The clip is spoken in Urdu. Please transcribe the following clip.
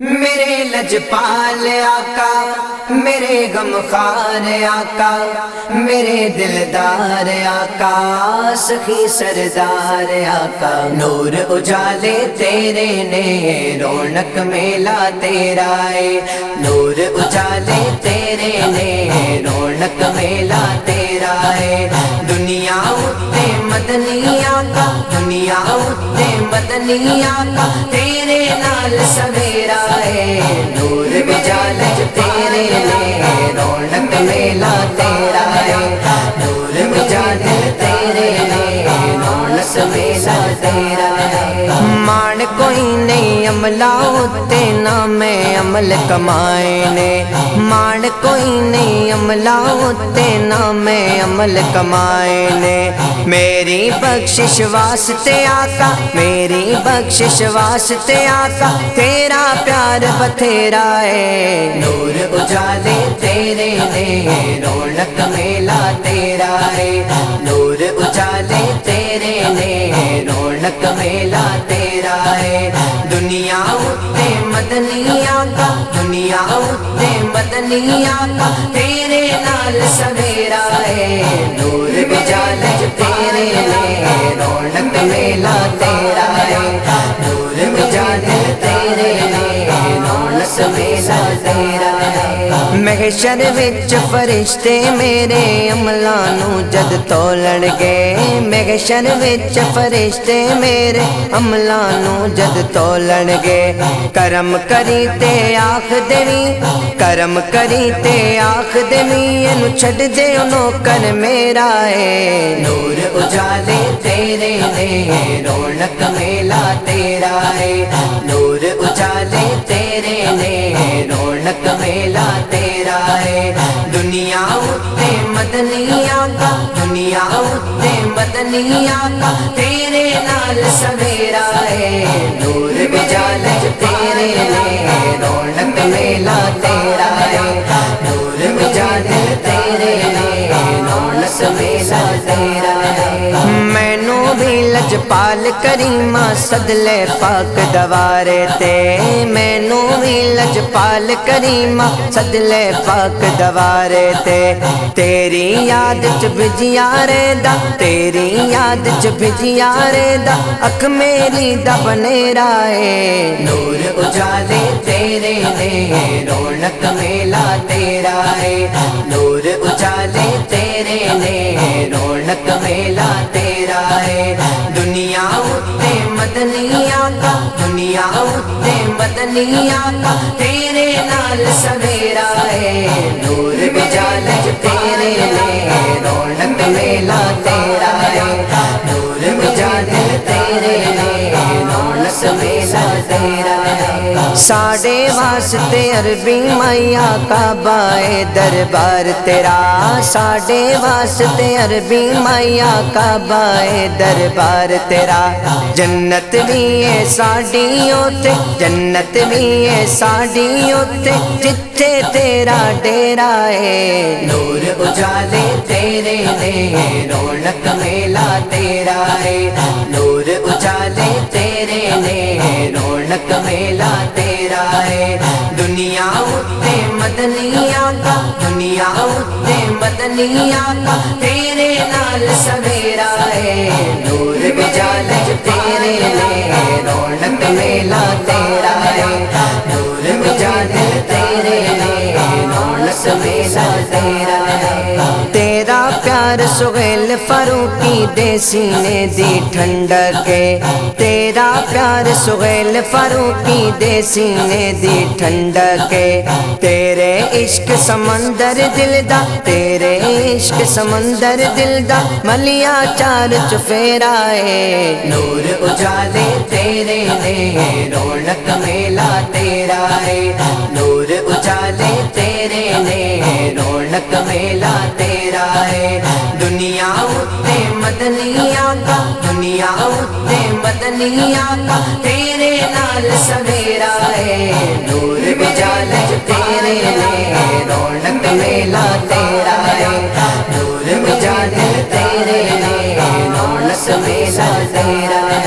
میرے لجپال آقا، میرے غم خار آقا، میرے دلدار آقا، سخی سردار آقا، نور اجالے تیرے نے، رونق میلا تیرا ہے، نور اجالے تیرے نے۔ اتے آقا تیرے نال سویرا ہے نور مجالج تیرے لے رونق میلا تیرا ہے نور بجال تیرے لے رونق میلا تیرا ہے کوئی نہیں عملہ ہوتے نہ میں عمل کمائے نے مان کوئی نہیں عملہ ہوتے نہ میں عمل کمائے نے میری بخشش واسطے آقا میری بخشش واسطے آقا تیرا پیار بتھیرا ہے نور اجالے تیرے نے رونق میلا تیرا ہے نور اجالے تیرے نے رونق میلا تیرا ہے دنیا اتے مدنی آقا دنیا اتے مدنی آقا تیرے نال سویرا ہے نور بجالج تیرے لے رو محشر وچ فرشتے میرے عملاں نو جد تولن گے محشر وچ فرشتے میرے عملاں نو جد تولن گے کرم کری تے آکھ دیوی کرم کری تے آکھ دیوی اینو چھڈ دے نوکر میرا ہے نور اجالے تیرے نے رونق میلا تیرا ہے نور اجالے تیرے نے رونق میلا تیرا ہے دنیا اتے مدنی آقا دنیا اتے مدنی آقا تیرے نال سویرا ہے لجپال کریمہ سدلے پاک دوارے تے مینو بھی لجپال کریمہ سدلے پاک دوارے تے تیری یاد چ بجیا رے دا تیری یاد چ بجیا رے دا اک میری دا بنیرا ہے نور اجالے تیرے نے، رونق میلا تیرا ہے۔ نور اجالے تیرے دنیا کا تیرے نال سویرا ہے نور بجال تیرے لے رونق میلا تیرا ہے ساڈے واسطے عربی میا کعبہ اے دربار تیرا۔ ساڈے واسطے عربی میا کعبہ اے دربار تیرا۔ جنت بھی ہے ساڈی اوتے جنت بھی ہے ساڈی اوتے جتھے تیرا ڈیرا ہے، نور اجالے تیرے نے رونق میلا تیرا ہے۔ نور اجالے تیرے نے رونق میلا تیرا دنیا اتے مدنی آقا دنیا اتے مدنی آقا تیرے نال سویرا ہے، نور بجال تیرے لے رونق میلا تیرا ہے۔ نور بجال تیرے لے رونق میلا تیرا تیرا پیار سہیل فاروقی دے سینے دی ٹھنڈک کے تیرا پیار سہیل فاروقی دے سینے دی ٹھنڈک کے تیرے عشق سمندر دل دا تیرے عشق سمندر دل دا ملیا چار چفیرا ہے نور اجالے تیرے نے رونق میلا تیرا ہے نور اجالے تیرے نے رونق میلا تیرا ہے دنیا تے مدنی آقا دنیا تے مدنی آقا تیرے نال سویرا ہے نور بجال تیرے لے رونق میلا تیرا ہے نور بجال تیرے لے رونق میلا تیرا ہے